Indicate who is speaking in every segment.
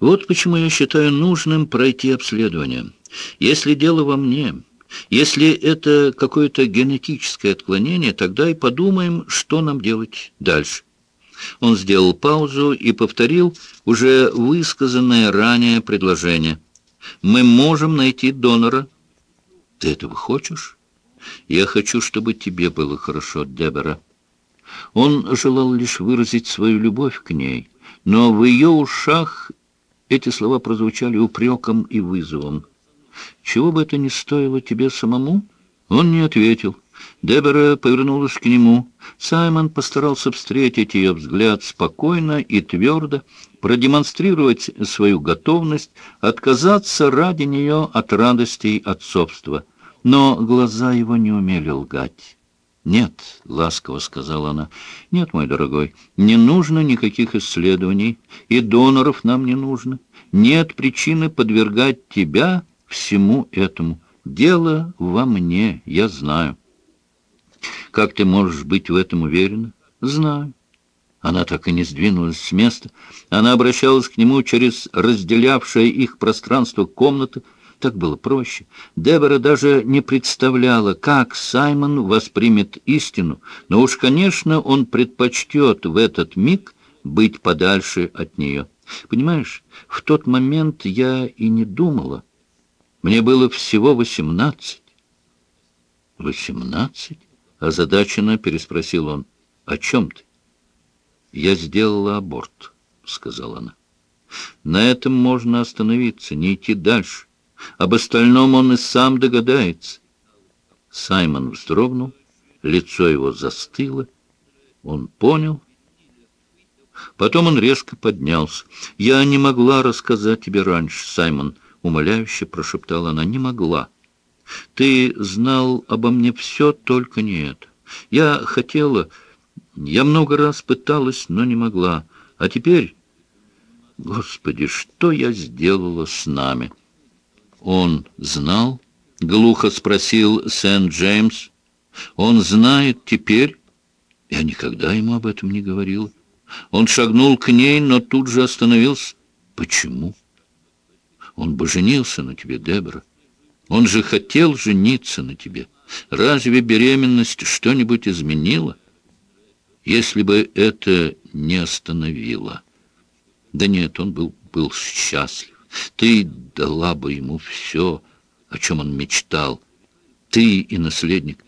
Speaker 1: Вот почему я считаю нужным пройти обследование. Если дело во мне, если это какое-то генетическое отклонение, тогда и подумаем, что нам делать дальше. Он сделал паузу и повторил уже высказанное ранее предложение. «Мы можем найти донора». «Ты этого хочешь?» «Я хочу, чтобы тебе было хорошо, Дебора». Он желал лишь выразить свою любовь к ней, но в ее ушах эти слова прозвучали упреком и вызовом. «Чего бы это ни стоило тебе самому?» Он не ответил. Дебора повернулась к нему. Саймон постарался встретить ее взгляд спокойно и твердо, продемонстрировать свою готовность отказаться ради нее от радостей отцовства. Но глаза его не умели лгать. «Нет», — ласково сказала она, — «нет, мой дорогой, не нужно никаких исследований, и доноров нам не нужно. Нет причины подвергать тебя всему этому. Дело во мне, я знаю». «Как ты можешь быть в этом уверена?» «Знаю». Она так и не сдвинулась с места. Она обращалась к нему через разделявшее их пространство комнаты, так было проще. Дебора даже не представляла, как Саймон воспримет истину, но уж, конечно, он предпочтет в этот миг быть подальше от нее. Понимаешь, в тот момент я и не думала. Мне было всего восемнадцать. «Восемнадцать?» — озадаченно переспросил он. «О чем ты?» «Я сделала аборт», — сказала она. «На этом можно остановиться, не идти дальше. Об остальном он и сам догадается. Саймон вздрогнул, лицо его застыло. Он понял. Потом он резко поднялся. «Я не могла рассказать тебе раньше, Саймон», — умоляюще прошептала она. «Не могла. Ты знал обо мне все, только не это. Я хотела... Я много раз пыталась, но не могла. А теперь... Господи, что я сделала с нами?» Он знал? Глухо спросил Сент-Джеймс. Он знает теперь? Я никогда ему об этом не говорила. Он шагнул к ней, но тут же остановился. Почему? Он бы женился на тебе, Дебора. Он же хотел жениться на тебе. Разве беременность что-нибудь изменила? Если бы это не остановило. Да нет, он был, был счастлив. Ты дала бы ему все, о чем он мечтал. Ты и наследник.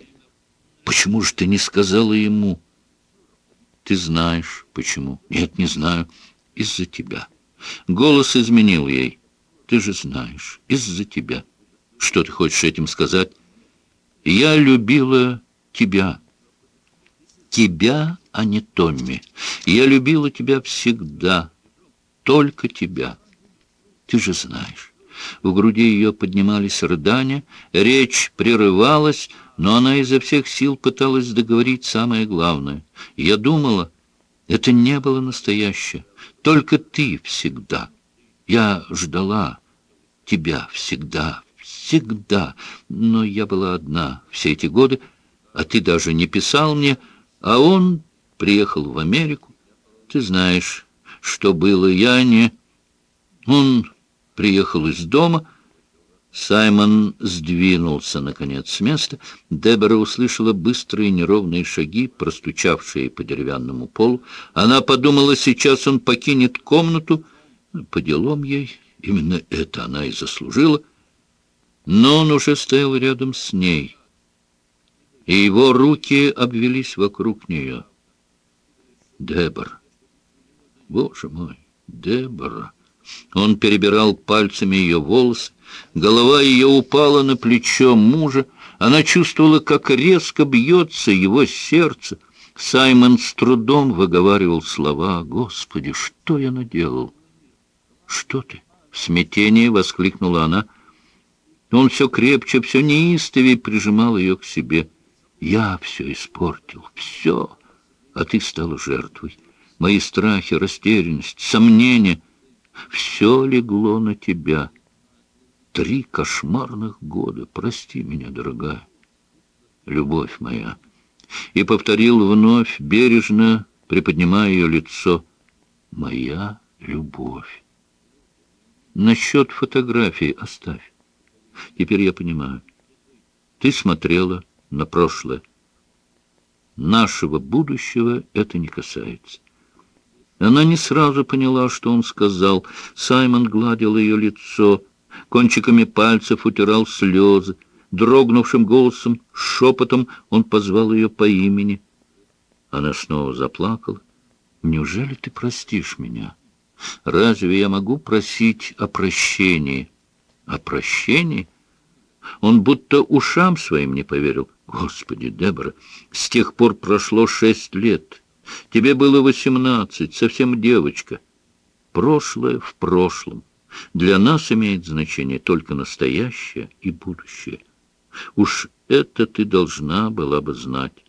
Speaker 1: Почему же ты не сказала ему? Ты знаешь, почему. Нет, не знаю. Из-за тебя. Голос изменил ей. Ты же знаешь. Из-за тебя. Что ты хочешь этим сказать? Я любила тебя. Тебя, а не Томми. Я любила тебя всегда. Только тебя. Ты же знаешь. В груди ее поднимались рыдания, речь прерывалась, но она изо всех сил пыталась договорить самое главное. Я думала, это не было настоящее, только ты всегда. Я ждала тебя всегда, всегда, но я была одна все эти годы, а ты даже не писал мне, а он приехал в Америку. Ты знаешь, что было, я не... Он приехал из дома. Саймон сдвинулся, наконец, с места. Дебора услышала быстрые неровные шаги, простучавшие по деревянному полу. Она подумала, сейчас он покинет комнату. По делам ей именно это она и заслужила. Но он уже стоял рядом с ней, и его руки обвелись вокруг нее. Дебора, боже мой, Дебора! Он перебирал пальцами ее волосы. Голова ее упала на плечо мужа. Она чувствовала, как резко бьется его сердце. Саймон с трудом выговаривал слова. «Господи, что я наделал?» «Что ты?» — в смятении воскликнула она. Он все крепче, все неистовее прижимал ее к себе. «Я все испортил, все, а ты стала жертвой. Мои страхи, растерянность, сомнения — все легло на тебя. Три кошмарных года. Прости меня, дорогая. Любовь моя. И повторил вновь, бережно приподнимая ее лицо. Моя любовь. Насчет фотографии оставь. Теперь я понимаю. Ты смотрела на прошлое. Нашего будущего это не касается. Она не сразу поняла, что он сказал. Саймон гладил ее лицо, кончиками пальцев утирал слезы. Дрогнувшим голосом, шепотом он позвал ее по имени. Она снова заплакала. «Неужели ты простишь меня? Разве я могу просить о прощении?» «О прощении?» Он будто ушам своим не поверил. «Господи, Дебора, с тех пор прошло шесть лет». Тебе было восемнадцать, совсем девочка. Прошлое в прошлом. Для нас имеет значение только настоящее и будущее. Уж это ты должна была бы знать.